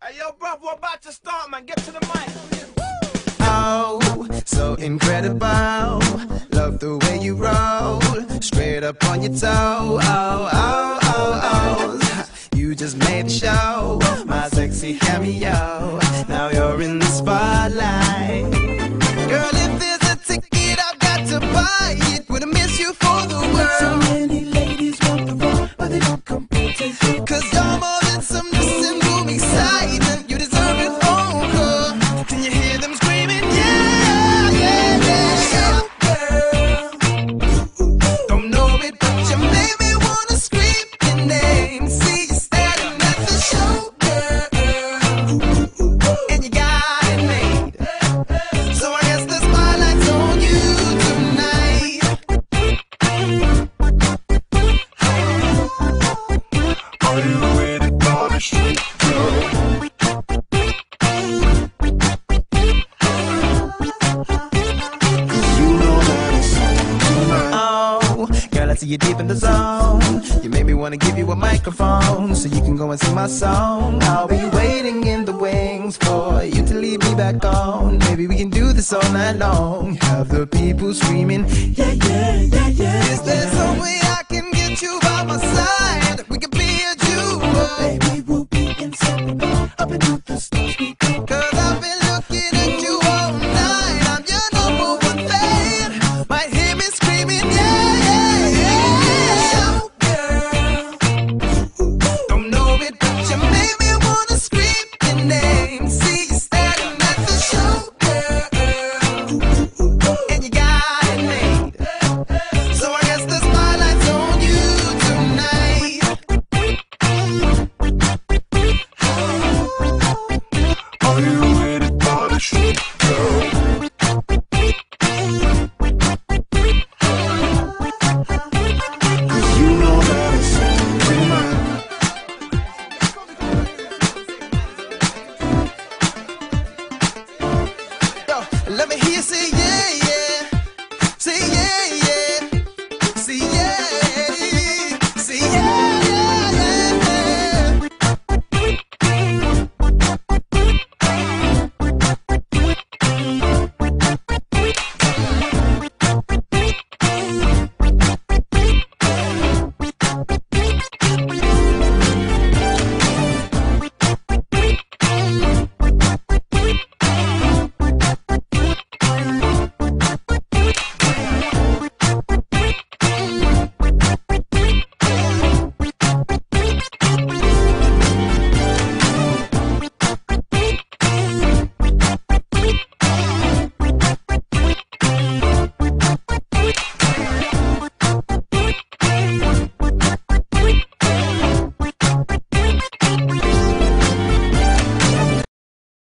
Hey, yo, bruv, we're about to start, man. Get to the mic. Oh, so incredible. Love the way you roll, straight up on your toe. Oh, oh, oh, oh. You just made the show, my sexy cameo. Now you're in the spotlight. Oh, see you deep in the zone. You made me wanna give you a microphone so you can go and sing my song. I'll be waiting in the wings for you to leave me back on. Maybe we can do this all night long. Have the people screaming, yeah, yeah, yeah, yeah. Is there the. you